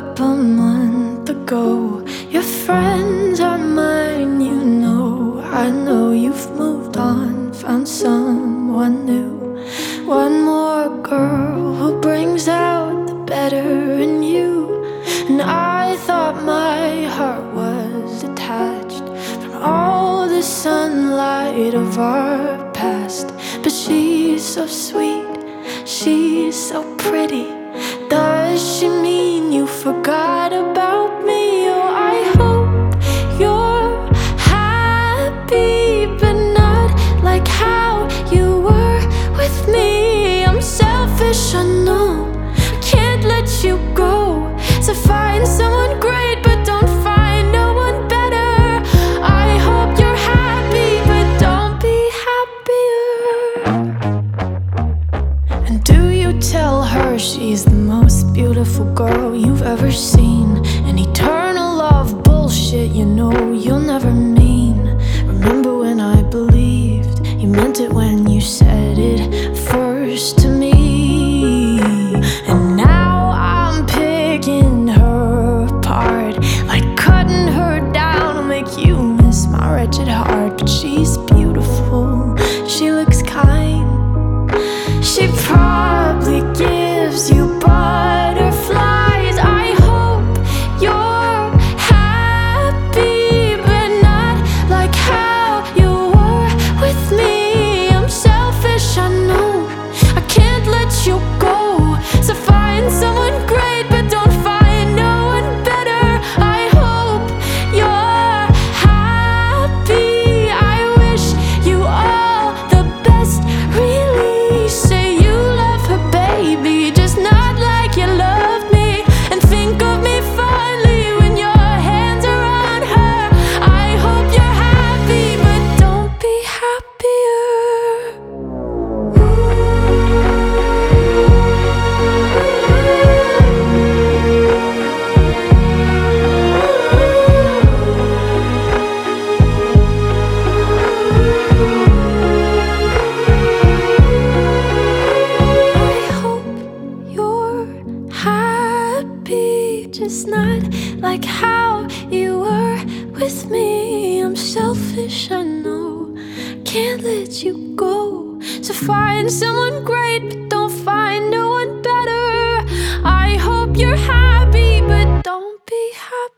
up a month ago. Your friends are mine, you know. I know you've moved on, found someone new. One more girl who brings out the better in you. And I thought my heart was detached from all the sunlight of our past. But she's so sweet, she's so pretty. tell her she's the most beautiful girl you've ever seen. An eternal love bullshit, you know you'll just not like how you were with me. I'm selfish, I know. Can't let you go. So find someone great, but don't find no one better. I hope you're happy, but don't be happy.